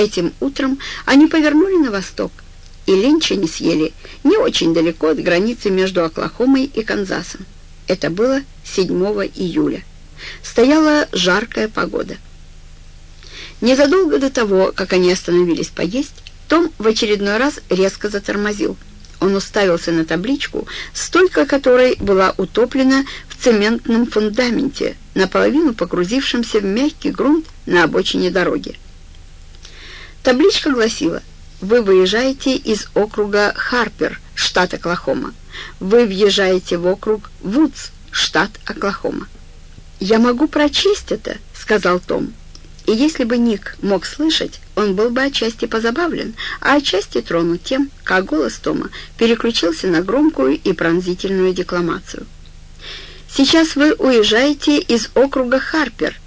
Этим утром они повернули на восток, и ленча не съели не очень далеко от границы между Оклахомой и Канзасом. Это было 7 июля. Стояла жаркая погода. Незадолго до того, как они остановились поесть, Том в очередной раз резко затормозил. Он уставился на табличку, столько которой была утоплена в цементном фундаменте, наполовину погрузившемся в мягкий грунт на обочине дороги. Табличка гласила «Вы выезжаете из округа Харпер, штат Оклахома. Вы въезжаете в округ Вудс, штат Оклахома». «Я могу прочесть это», — сказал Том. И если бы Ник мог слышать, он был бы отчасти позабавлен, а отчасти тронут тем, как голос Тома переключился на громкую и пронзительную декламацию. «Сейчас вы уезжаете из округа Харпер.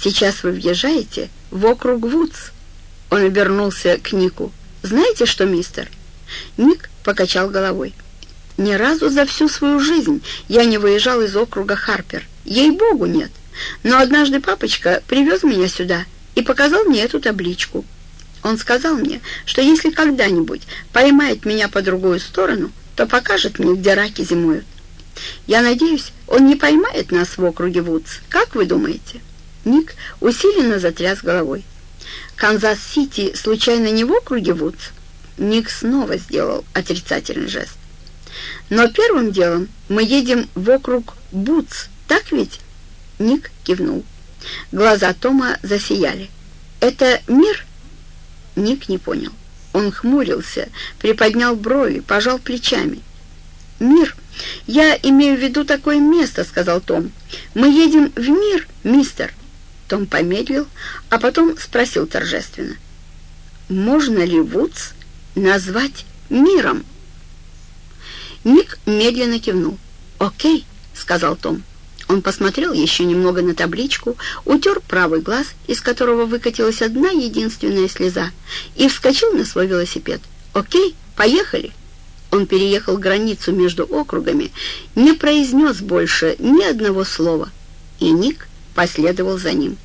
Сейчас вы въезжаете в округ Вудс». Он обернулся к Нику. «Знаете что, мистер?» Ник покачал головой. «Ни разу за всю свою жизнь я не выезжал из округа Харпер. Ей-богу, нет. Но однажды папочка привез меня сюда и показал мне эту табличку. Он сказал мне, что если когда-нибудь поймает меня по другую сторону, то покажет мне, где раки зимуют. Я надеюсь, он не поймает нас в округе Вудс. Как вы думаете?» Ник усиленно затряс головой. «Канзас-Сити случайно не в округе Вудс?» Ник снова сделал отрицательный жест. «Но первым делом мы едем в округ Вудс, так ведь?» Ник кивнул. Глаза Тома засияли. «Это мир?» Ник не понял. Он хмурился, приподнял брови, пожал плечами. «Мир. Я имею в виду такое место», — сказал Том. «Мы едем в мир, мистер». Том помедлил, а потом спросил торжественно. «Можно ли Вудс назвать миром?» Ник медленно кивнул. «Окей», — сказал Том. Он посмотрел еще немного на табличку, утер правый глаз, из которого выкатилась одна единственная слеза, и вскочил на свой велосипед. «Окей, поехали!» Он переехал границу между округами, не произнес больше ни одного слова, и Ник последовал за ним.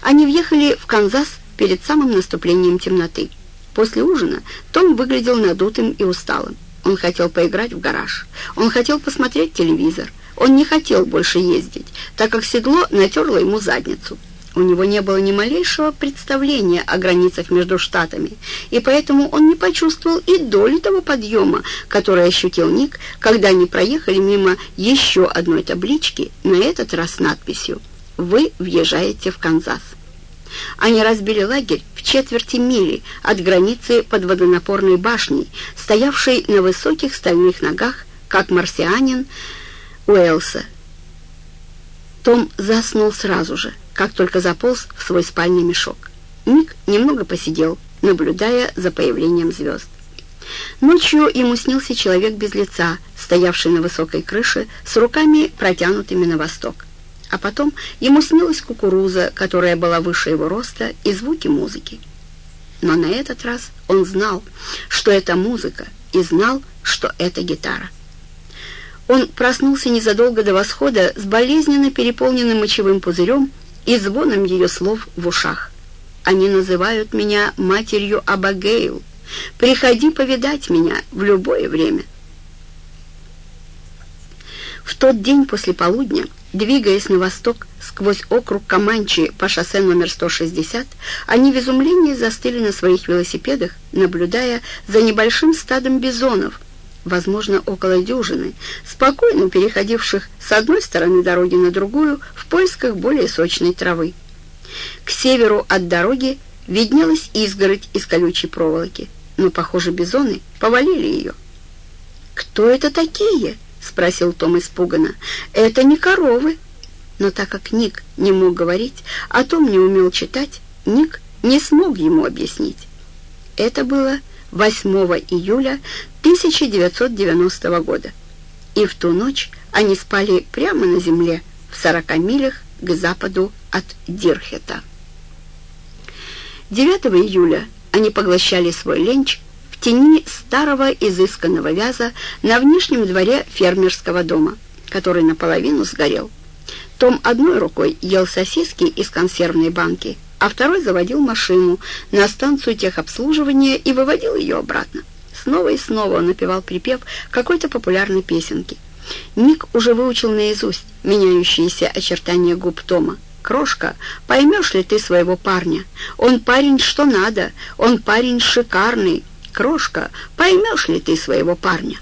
Они въехали в Канзас перед самым наступлением темноты. После ужина Том выглядел надутым и усталым. Он хотел поиграть в гараж. Он хотел посмотреть телевизор. Он не хотел больше ездить, так как седло натерло ему задницу. У него не было ни малейшего представления о границах между штатами, и поэтому он не почувствовал и доли того подъема, который ощутил Ник, когда они проехали мимо еще одной таблички, на этот раз надписью «Вы въезжаете в Канзас». Они разбили лагерь в четверти мили от границы под водонапорной башней, стоявшей на высоких стальных ногах, как марсианин, Уэлса. Том заснул сразу же, как только заполз в свой спальный мешок. Ник немного посидел, наблюдая за появлением звезд. Ночью ему снился человек без лица, стоявший на высокой крыше, с руками протянутыми на восток. А потом ему снилась кукуруза, которая была выше его роста, и звуки музыки. Но на этот раз он знал, что это музыка, и знал, что это гитара. Он проснулся незадолго до восхода с болезненно переполненным мочевым пузырем и звоном ее слов в ушах. «Они называют меня матерью Абагейл. Приходи повидать меня в любое время». В тот день после полудня, двигаясь на восток сквозь округ Каманчи по шоссе номер 160, они в изумлении застыли на своих велосипедах, наблюдая за небольшим стадом бизонов, возможно, около дюжины, спокойно переходивших с одной стороны дороги на другую в поисках более сочной травы. К северу от дороги виднелась изгородь из колючей проволоки, но, похоже, бизоны повалили ее. «Кто это такие?» — спросил Том испуганно. «Это не коровы». Но так как Ник не мог говорить, а Том не умел читать, Ник не смог ему объяснить. Это было 8 июля 1990 года. И в ту ночь они спали прямо на земле в 40 милях к западу от Дирхета. 9 июля они поглощали свой ленч тени старого изысканного вяза на внешнем дворе фермерского дома, который наполовину сгорел. Том одной рукой ел сосиски из консервной банки, а второй заводил машину на станцию техобслуживания и выводил ее обратно. Снова и снова он напевал припев какой-то популярной песенки. Ник уже выучил наизусть меняющиеся очертания губ Тома. «Крошка, поймешь ли ты своего парня? Он парень что надо, он парень шикарный. Крошка, поймешь ли ты своего парня?»